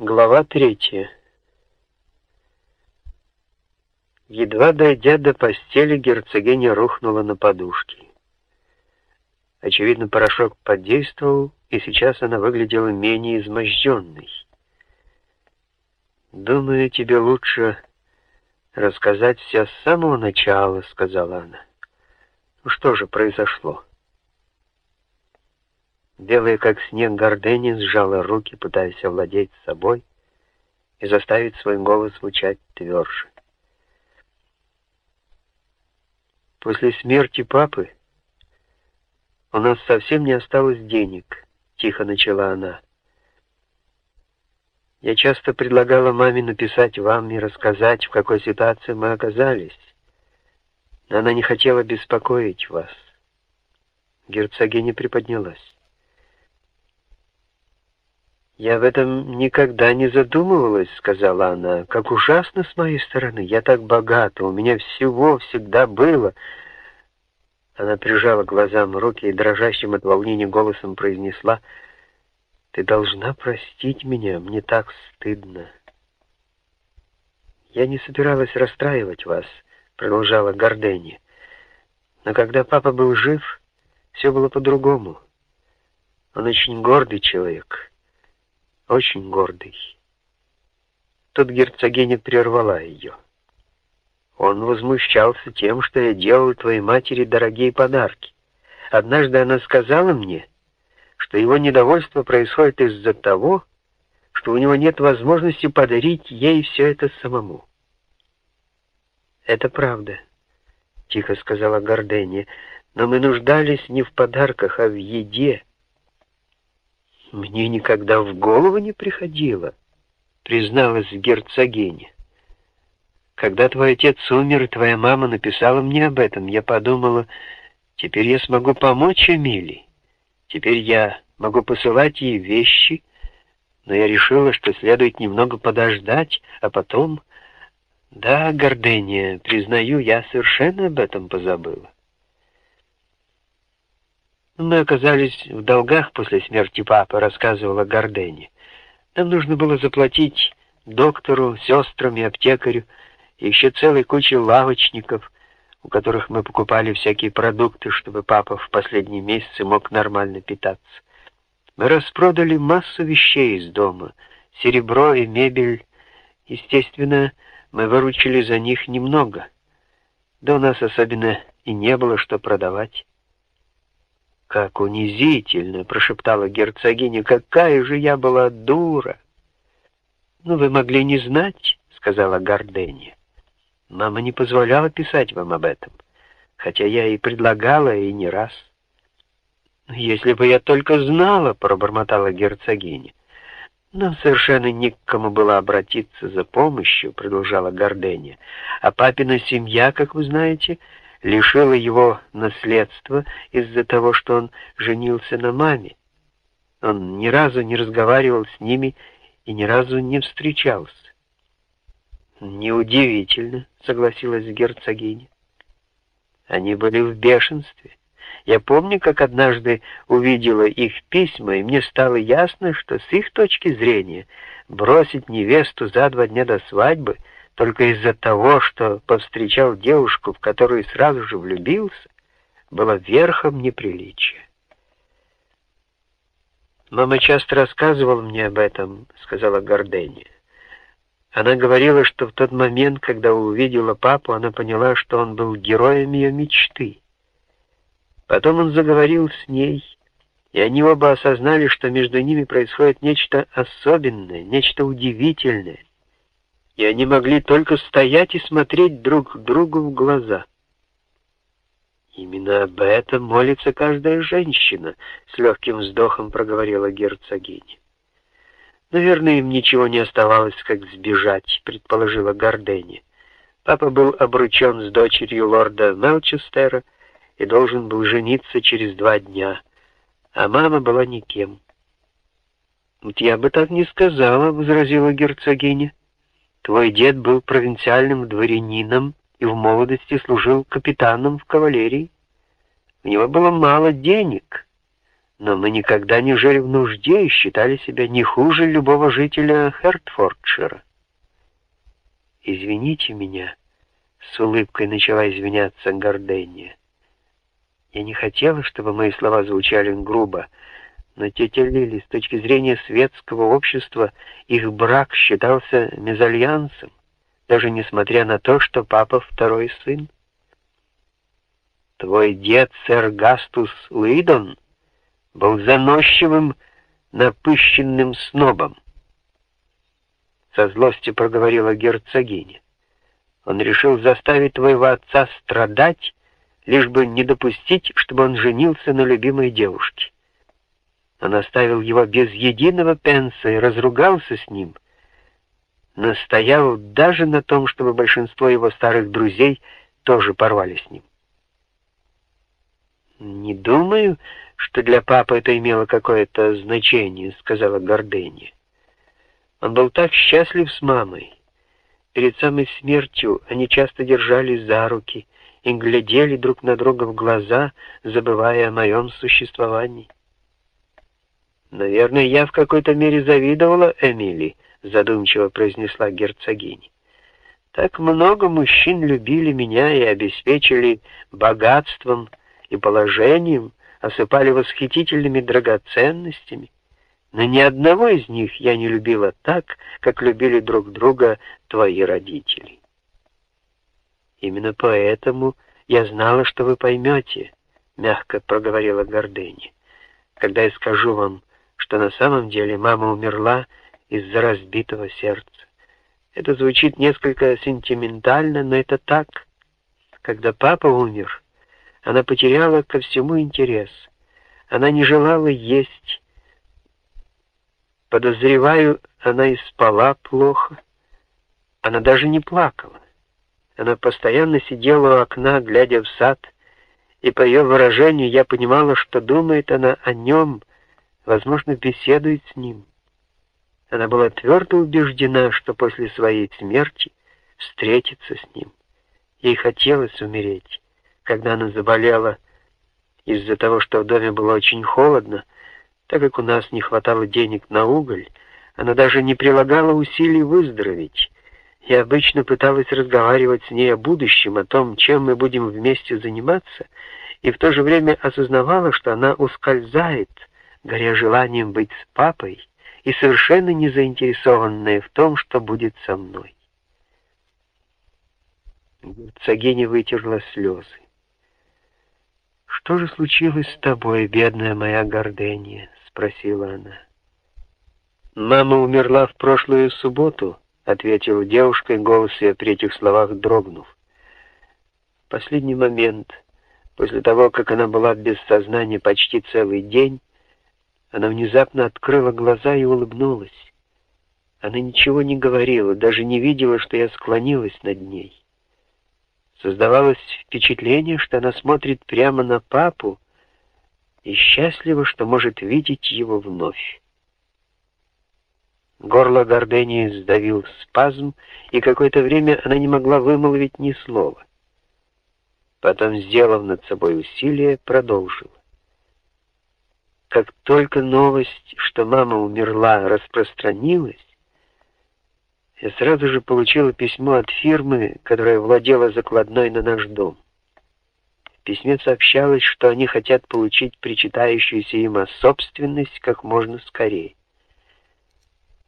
Глава третья. Едва дойдя до постели, герцогиня рухнула на подушки. Очевидно, порошок подействовал, и сейчас она выглядела менее изможденной. «Думаю, тебе лучше рассказать все с самого начала», — сказала она. «Ну что же произошло?» Белая, как снег, гордыня сжала руки, пытаясь овладеть собой и заставить свой голос звучать тверже. После смерти папы у нас совсем не осталось денег, тихо начала она. Я часто предлагала маме написать вам и рассказать, в какой ситуации мы оказались, но она не хотела беспокоить вас. Герцогиня приподнялась. «Я в этом никогда не задумывалась», — сказала она. «Как ужасно с моей стороны. Я так богата, у меня всего всегда было». Она прижала глазам руки и дрожащим от волнения голосом произнесла, «Ты должна простить меня, мне так стыдно». «Я не собиралась расстраивать вас», — продолжала Гордени. «Но когда папа был жив, все было по-другому. Он очень гордый человек» очень гордый. Тут герцогиня прервала ее. Он возмущался тем, что я делал твоей матери дорогие подарки. Однажды она сказала мне, что его недовольство происходит из-за того, что у него нет возможности подарить ей все это самому. «Это правда», — тихо сказала Гордения, — «но мы нуждались не в подарках, а в еде». Мне никогда в голову не приходило, призналась герцогиня. Когда твой отец умер, твоя мама написала мне об этом, я подумала, теперь я смогу помочь Эмили. Теперь я могу посылать ей вещи, но я решила, что следует немного подождать, а потом... Да, Гордения, признаю, я совершенно об этом позабыла. Мы оказались в долгах после смерти папы, рассказывала Гордени. Нам нужно было заплатить доктору, сестрам и аптекарю, и еще целой куче лавочников, у которых мы покупали всякие продукты, чтобы папа в последние месяцы мог нормально питаться. Мы распродали массу вещей из дома, серебро и мебель. Естественно, мы выручили за них немного. Да у нас особенно и не было что продавать. «Как унизительно!» — прошептала герцогиня. «Какая же я была дура!» «Ну, вы могли не знать», — сказала Гордения. «Мама не позволяла писать вам об этом, хотя я и предлагала, и не раз». «Если бы я только знала», — пробормотала герцогиня. «Нам совершенно не к кому было обратиться за помощью», — продолжала Гордения. «А папина семья, как вы знаете, — лишила его наследства из-за того, что он женился на маме. Он ни разу не разговаривал с ними и ни разу не встречался. «Неудивительно», — согласилась герцогиня. Они были в бешенстве. Я помню, как однажды увидела их письма, и мне стало ясно, что с их точки зрения бросить невесту за два дня до свадьбы — только из-за того, что повстречал девушку, в которую сразу же влюбился, было верхом неприличия. «Мама часто рассказывала мне об этом», — сказала Гордения. Она говорила, что в тот момент, когда увидела папу, она поняла, что он был героем ее мечты. Потом он заговорил с ней, и они оба осознали, что между ними происходит нечто особенное, нечто удивительное, и они могли только стоять и смотреть друг другу в глаза. «Именно об этом молится каждая женщина», — с легким вздохом проговорила герцогиня. «Наверное, им ничего не оставалось, как сбежать», — предположила Гордени. Папа был обручен с дочерью лорда Мелчестера и должен был жениться через два дня, а мама была никем. «Вот я бы так не сказала», — возразила герцогиня. Твой дед был провинциальным дворянином и в молодости служил капитаном в кавалерии. У него было мало денег, но мы никогда не жили в нужде и считали себя не хуже любого жителя Хертфордшира. «Извините меня», — с улыбкой начала извиняться Гордения. «Я не хотела, чтобы мои слова звучали грубо, но тетя Лили, с точки зрения светского общества, их брак считался мезальянсом, даже несмотря на то, что папа второй сын. Твой дед, сэр Гастус Уидон, был заносчивым, напыщенным снобом. Со злостью проговорила герцогиня. Он решил заставить твоего отца страдать, лишь бы не допустить, чтобы он женился на любимой девушке. Он оставил его без единого пенса и разругался с ним, настоял даже на том, чтобы большинство его старых друзей тоже порвали с ним. «Не думаю, что для папы это имело какое-то значение», — сказала Гордыня. Он был так счастлив с мамой. Перед самой смертью они часто держались за руки и глядели друг на друга в глаза, забывая о моем существовании. «Наверное, я в какой-то мере завидовала Эмили», — задумчиво произнесла герцогиня. «Так много мужчин любили меня и обеспечили богатством и положением, осыпали восхитительными драгоценностями. Но ни одного из них я не любила так, как любили друг друга твои родители. Именно поэтому я знала, что вы поймете, — мягко проговорила Гордыня, — когда я скажу вам, что на самом деле мама умерла из-за разбитого сердца. Это звучит несколько сентиментально, но это так. Когда папа умер, она потеряла ко всему интерес. Она не желала есть. Подозреваю, она и спала плохо. Она даже не плакала. Она постоянно сидела у окна, глядя в сад, и по ее выражению я понимала, что думает она о нем, возможно, беседует с ним. Она была твердо убеждена, что после своей смерти встретится с ним. Ей хотелось умереть. Когда она заболела из-за того, что в доме было очень холодно, так как у нас не хватало денег на уголь, она даже не прилагала усилий выздороветь. Я обычно пыталась разговаривать с ней о будущем, о том, чем мы будем вместе заниматься, и в то же время осознавала, что она ускользает, горя желанием быть с папой и совершенно не заинтересованная в том, что будет со мной. Герцогиня вытерла слезы. «Что же случилось с тобой, бедная моя Гордения?» — спросила она. «Мама умерла в прошлую субботу», — ответила девушка, и голос ее при этих словах дрогнув. В последний момент, после того, как она была без сознания почти целый день, она внезапно открыла глаза и улыбнулась. Она ничего не говорила, даже не видела, что я склонилась над ней. Создавалось впечатление, что она смотрит прямо на папу и счастлива, что может видеть его вновь. Горло Гордении сдавил спазм, и какое-то время она не могла вымолвить ни слова. Потом, сделав над собой усилие, продолжила. Как только новость, что мама умерла, распространилась, я сразу же получила письмо от фирмы, которая владела закладной на наш дом. В письме сообщалось, что они хотят получить причитающуюся им собственность как можно скорее.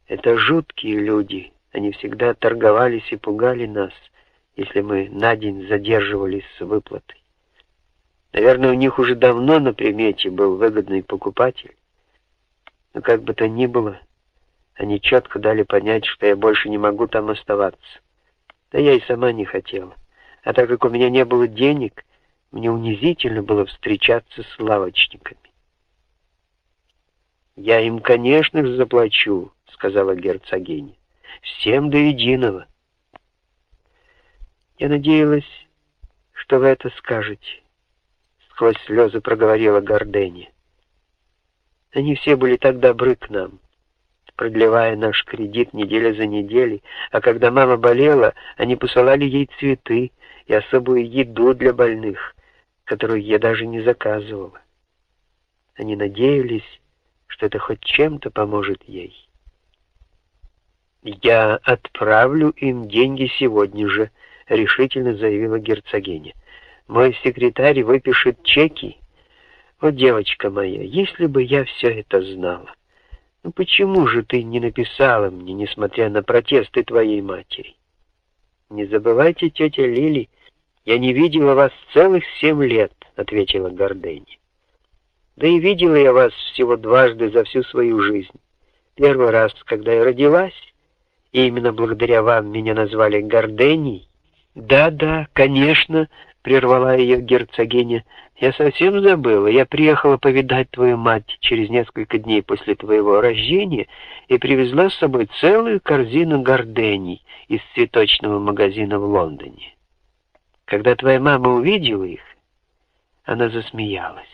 Это жуткие люди, они всегда торговались и пугали нас, если мы на день задерживались с выплатой. Наверное, у них уже давно на примете был выгодный покупатель. Но как бы то ни было, они четко дали понять, что я больше не могу там оставаться. Да я и сама не хотела. А так как у меня не было денег, мне унизительно было встречаться с лавочниками. «Я им, конечно же, заплачу», — сказала герцогиня. «Всем до единого». Я надеялась, что вы это скажете сквозь слезы проговорила Гордени. Они все были так добры к нам, продлевая наш кредит неделя за неделей, а когда мама болела, они посылали ей цветы и особую еду для больных, которую я даже не заказывала. Они надеялись, что это хоть чем-то поможет ей. «Я отправлю им деньги сегодня же», — решительно заявила герцогиня. «Мой секретарь выпишет чеки. О, девочка моя, если бы я все это знала! Ну почему же ты не написала мне, несмотря на протесты твоей матери? Не забывайте, тетя Лили, я не видела вас целых семь лет», — ответила Гордени. «Да и видела я вас всего дважды за всю свою жизнь. Первый раз, когда я родилась, и именно благодаря вам меня назвали Горденей? Да-да, конечно, прервала ее герцогиня. Я совсем забыла. Я приехала повидать твою мать через несколько дней после твоего рождения и привезла с собой целую корзину гордений из цветочного магазина в Лондоне. Когда твоя мама увидела их, она засмеялась.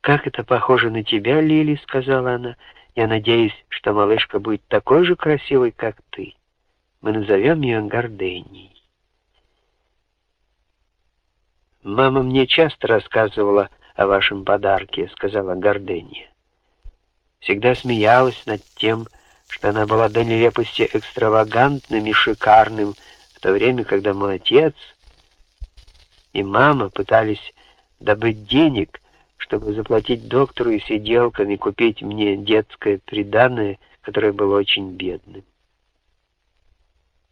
«Как это похоже на тебя, Лили», — сказала она. Я надеюсь, что малышка будет такой же красивой, как ты. Мы назовем ее Горденей. «Мама мне часто рассказывала о вашем подарке», — сказала Гордения. Всегда смеялась над тем, что она была до нелепости экстравагантным и шикарным, в то время, когда мой отец и мама пытались добыть денег чтобы заплатить доктору и сиделкам и купить мне детское приданое, которое было очень бедным.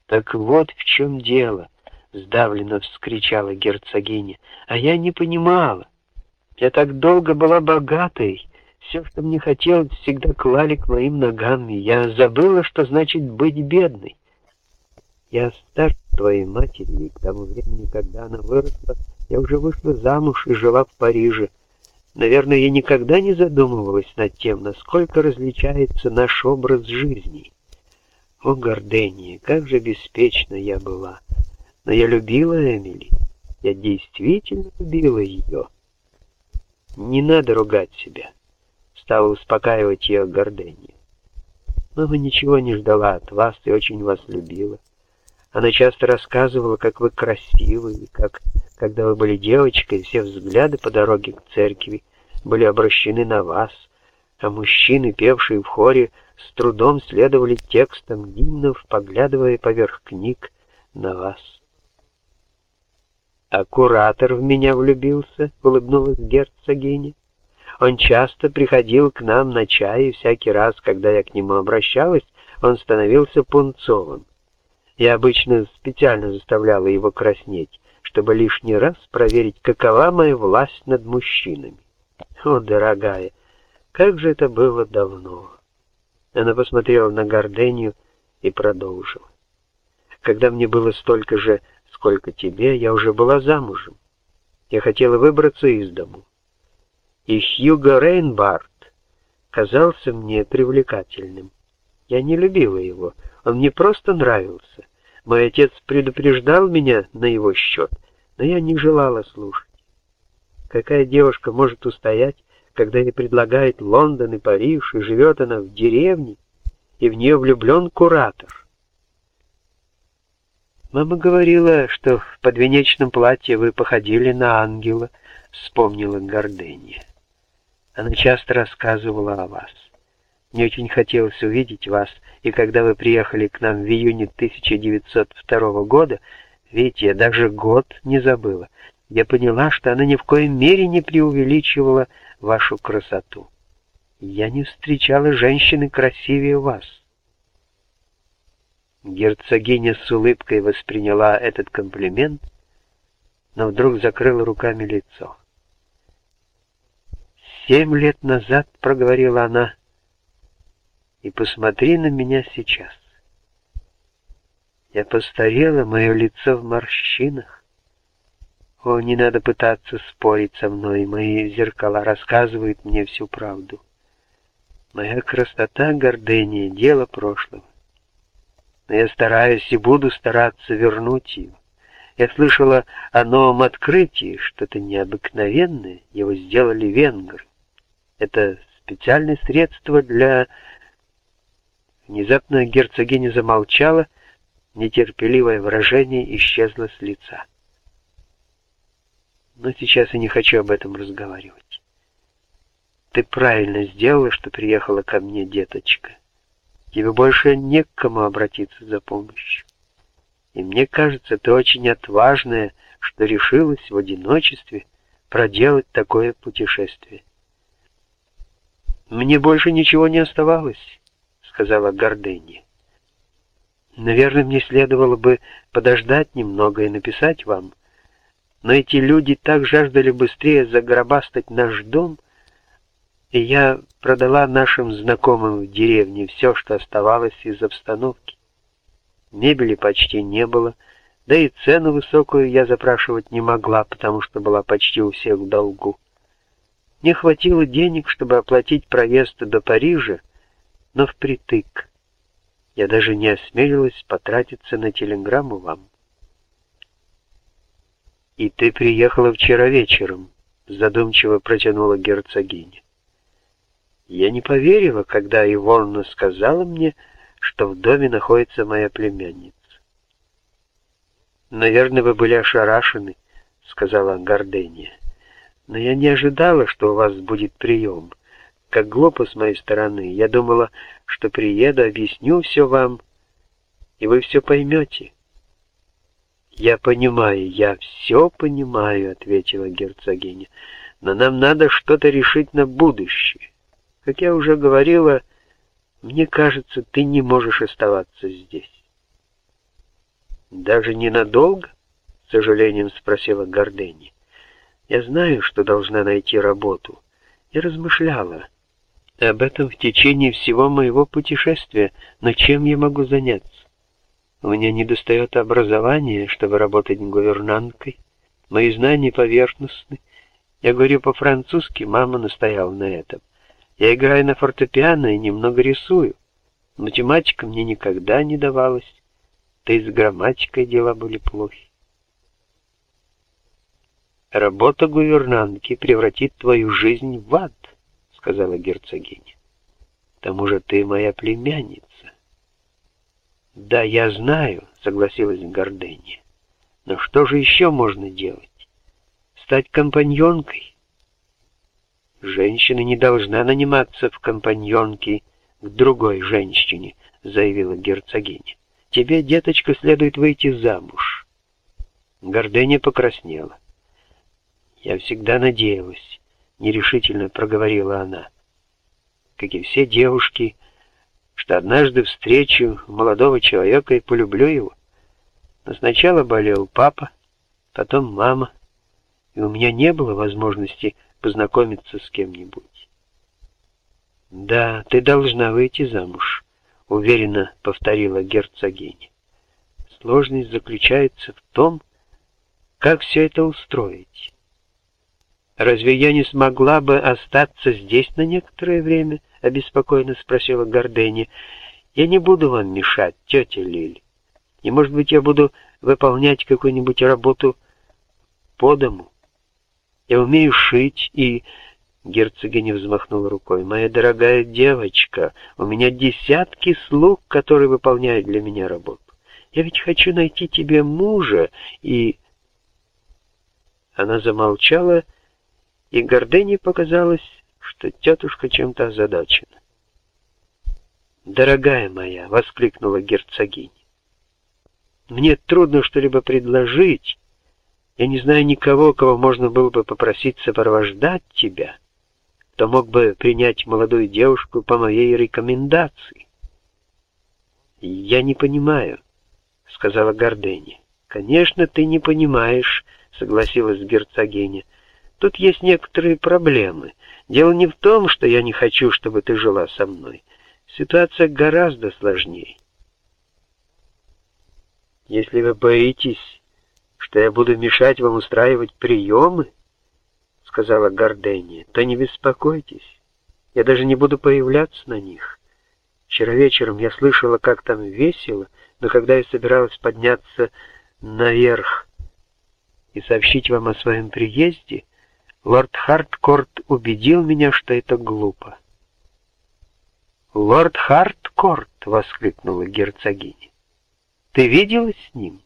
«Так вот в чем дело!» — сдавленно вскричала герцогиня. «А я не понимала. Я так долго была богатой. Все, что мне хотелось, всегда клали к моим ногам, я забыла, что значит быть бедной. Я старше твоей матери, и к тому времени, когда она выросла, я уже вышла замуж и жила в Париже. Наверное, я никогда не задумывалась над тем, насколько различается наш образ жизни. О, Гордения, как же беспечна я была! Но я любила Эмили. Я действительно любила ее. Не надо ругать себя. Стала успокаивать ее Гордения. Мама ничего не ждала от вас и очень вас любила. Она часто рассказывала, как вы красивы, и как, когда вы были девочкой, все взгляды по дороге к церкви были обращены на вас, а мужчины, певшие в хоре, с трудом следовали текстам гимнов, поглядывая поверх книг на вас. «А куратор в меня влюбился», — улыбнулась герцогиня. «Он часто приходил к нам на чай, и всякий раз, когда я к нему обращалась, он становился пунцовым. Я обычно специально заставляла его краснеть, чтобы лишний раз проверить, какова моя власть над мужчинами. О, дорогая, как же это было давно. Она посмотрела на Гордению и продолжила. Когда мне было столько же, сколько тебе, я уже была замужем. Я хотела выбраться из дому. И Хьюго Рейнбард казался мне привлекательным. Я не любила его, он мне просто нравился. Мой отец предупреждал меня на его счет, но я не желала слушать. Какая девушка может устоять, когда ей предлагают Лондон и Париж, и живет она в деревне, и в нее влюблен куратор? Мама говорила, что в подвенечном платье вы походили на ангела, вспомнила Гордения. Она часто рассказывала о вас. Мне очень хотелось увидеть вас, и когда вы приехали к нам в июне 1902 года, видите, я даже год не забыла, я поняла, что она ни в коей мере не преувеличивала вашу красоту. Я не встречала женщины красивее вас. Герцогиня с улыбкой восприняла этот комплимент, но вдруг закрыла руками лицо. «Семь лет назад», — проговорила она, и посмотри на меня сейчас. Я постарела, мое лицо в морщинах. О, не надо пытаться спорить со мной, мои зеркала рассказывают мне всю правду. Моя красота, гордыня — дело прошлого. Но я стараюсь и буду стараться вернуть ее. Я слышала о новом открытии, что-то необыкновенное, его сделали венгры. Это специальное средство для Внезапно герцогиня замолчала, нетерпеливое выражение исчезло с лица. Но сейчас я не хочу об этом разговаривать. Ты правильно сделала, что приехала ко мне, деточка. Тебе больше не к кому обратиться за помощью. И мне кажется, ты очень отважная, что решилась в одиночестве проделать такое путешествие. «Мне больше ничего не оставалось», — сказала Гордыня. «Наверное, мне следовало бы подождать немного и написать вам, но эти люди так жаждали быстрее загробастать наш дом, и я продала нашим знакомым в деревне все, что оставалось из обстановки. Мебели почти не было, да и цену высокую я запрашивать не могла, потому что была почти у всех в долгу. Не хватило денег, чтобы оплатить проезд до Парижа, но впритык. Я даже не осмелилась потратиться на телеграмму вам. «И ты приехала вчера вечером», — задумчиво протянула герцогиня. Я не поверила, когда Ивонна сказала мне, что в доме находится моя племянница. «Наверное, вы были ошарашены», — сказала Гордения. «Но я не ожидала, что у вас будет прием. Как глупо с моей стороны. Я думала, что приеду, объясню все вам, и вы все поймете». «Я понимаю, я все понимаю», — ответила герцогиня. «Но нам надо что-то решить на будущее. Как я уже говорила, мне кажется, ты не можешь оставаться здесь». «Даже ненадолго?» — с сожалением спросила Гордени. «Я знаю, что должна найти работу. Я размышляла об этом в течение всего моего путешествия, но чем я могу заняться? У меня недостает образования, чтобы работать гувернанткой. Мои знания поверхностны. Я говорю по-французски, мама настояла на этом. Я играю на фортепиано и немного рисую. Математика мне никогда не давалась. Да и с грамматикой дела были плохи. «Работа гувернантки превратит твою жизнь в ад», — сказала герцогиня. «К тому же ты моя племянница». «Да, я знаю», — согласилась Гордыня. «Но что же еще можно делать? Стать компаньонкой?» «Женщина не должна наниматься в компаньонки к другой женщине», — заявила герцогиня. «Тебе, деточка, следует выйти замуж». Гордыня покраснела. «Я всегда надеялась», — нерешительно проговорила она. «Как и все девушки, — что однажды встречу молодого человека и полюблю его. Но сначала болел папа, потом мама, и у меня не было возможности познакомиться с кем-нибудь. «Да, ты должна выйти замуж», — уверенно повторила герцогиня. «Сложность заключается в том, как все это устроить. Разве я не смогла бы остаться здесь на некоторое время?» — обеспокоенно спросила Гордени. «Я не буду вам мешать, тетя Лиль. И, может быть, я буду выполнять какую-нибудь работу по дому. Я умею шить и...» Герцогиня взмахнула рукой. «Моя дорогая девочка, у меня десятки слуг, которые выполняют для меня работу. Я ведь хочу найти тебе мужа и...» Она замолчала, и Гордыне показалось, что тетушка чем-то озадачена. «Дорогая моя!» — воскликнула герцогиня. «Мне трудно что-либо предложить. Я не знаю никого, кого можно было бы попросить сопровождать тебя, кто мог бы принять молодую девушку по моей рекомендации». «Я не понимаю», — сказала Гордыня. «Конечно, ты не понимаешь», — согласилась герцогиня. «Тут есть некоторые проблемы». Дело не в том, что я не хочу, чтобы ты жила со мной. Ситуация гораздо сложнее. Если вы боитесь, что я буду мешать вам устраивать приемы, — сказала Гордения, — то не беспокойтесь. Я даже не буду появляться на них. Вчера вечером я слышала, как там весело, но когда я собиралась подняться наверх и сообщить вам о своем приезде, Лорд Харткорт убедил меня, что это глупо. «Лорд Харткорт!» — воскликнула герцогиня. «Ты виделась с ним?»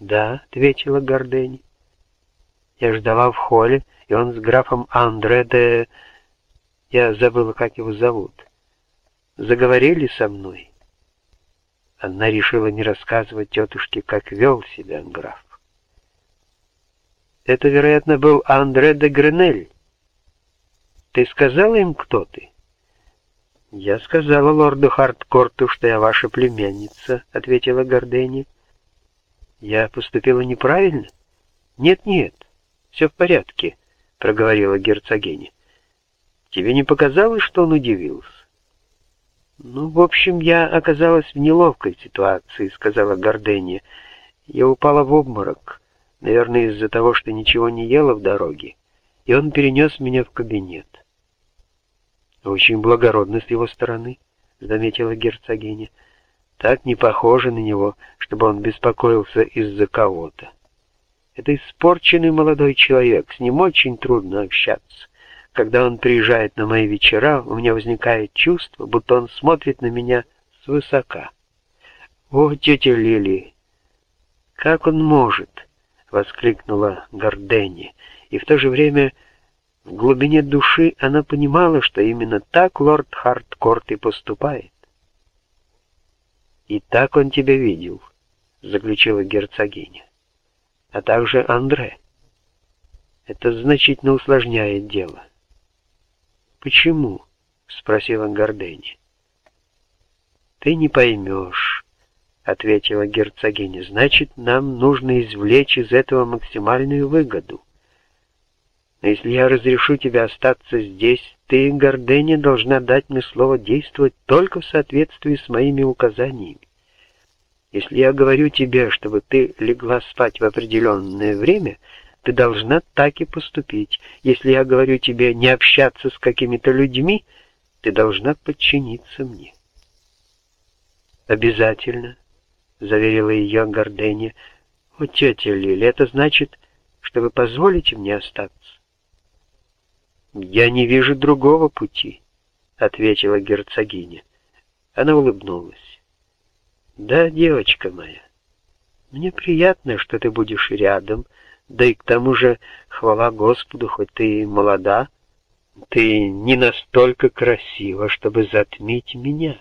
«Да», — ответила Гордени. «Я ждала в холле, и он с графом Андре де...» Я забыла, как его зовут. Заговорили со мной. Она решила не рассказывать тетушке, как вел себя граф. Это, вероятно, был Андре де Гренель. Ты сказала им, кто ты? Я сказала лорду Харткорту, что я ваша племянница, ответила Гордени. Я поступила неправильно? Нет-нет, все в порядке, проговорила герцогиня. Тебе не показалось, что он удивился? Ну, в общем, я оказалась в неловкой ситуации, сказала Гордения. Я упала в обморок, наверное, из-за того, что ничего не ела в дороге, и он перенес меня в кабинет. Очень благородно с его стороны, заметила герцогиня. Так не похоже на него, чтобы он беспокоился из-за кого-то. Это испорченный молодой человек, с ним очень трудно общаться. Когда он приезжает на мои вечера, у меня возникает чувство, будто он смотрит на меня свысока. О, тетя Лили, как он может? воскликнула Гордени, и в то же время в глубине души она понимала, что именно так лорд Харткорт и поступает. «И так он тебя видел», — заключила герцогиня, — «а также Андре. Это значительно усложняет дело». «Почему?» — спросила Гордени. «Ты не поймешь», — ответила герцогиня. «Значит, нам нужно извлечь из этого максимальную выгоду». Но если я разрешу тебе остаться здесь, ты, Гордене, должна дать мне слово действовать только в соответствии с моими указаниями. Если я говорю тебе, чтобы ты легла спать в определенное время, ты должна так и поступить. Если я говорю тебе не общаться с какими-то людьми, ты должна подчиниться мне. Обязательно, заверила ее Гордене. О, тетя Лили, это значит, что вы позволите мне остаться? «Я не вижу другого пути», — ответила герцогиня. Она улыбнулась. «Да, девочка моя, мне приятно, что ты будешь рядом, да и к тому же, хвала Господу, хоть ты и молода, ты не настолько красива, чтобы затмить меня».